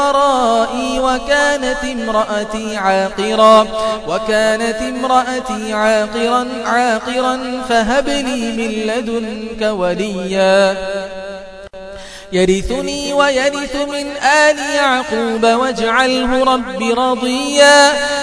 ورائي وكانت امرأتي عاقرا وكانت امرأتي عاقرا عاقرا فهب لي من لدنك وليا. يرثني ويرث من آل يعقوب واجعله رب رضيا.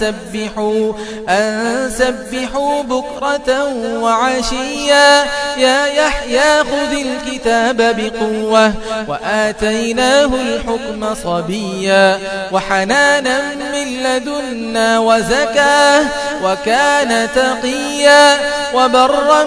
سبحوا, أن سبحوا بكرة وعشيا. يا يحيى خذ الكتاب بقوة وآتيناه الحكم صبيا. وحنانا من لدنا وزكاة وكان تقيا. وبرا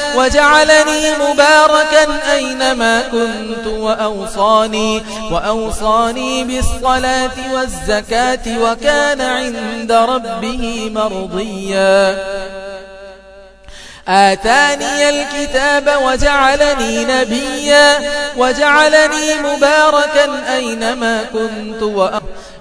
وجعلني مباركا أينما كنت وأوصاني وأوصاني بالصلاة والزكاة وكان عند ربه مرضيا. آتاني الكتاب وجعلني نبيا وجعلني مباركا أينما كنت وأوصاني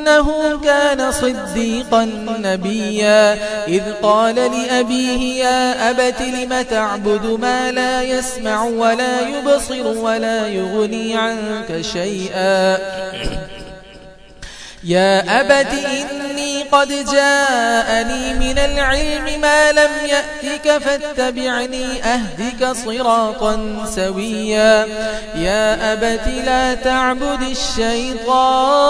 إنه كان صديقا نبيا. إذ قال لأبيه يا أبت لم تعبد ما لا يسمع ولا يبصر ولا يغني عنك شيئا؟ يا أبت إني قد جاءني من العلم ما لم يأتك فاتبعني أهدك صراطا سويا. يا أبت لا تعبد الشيطان.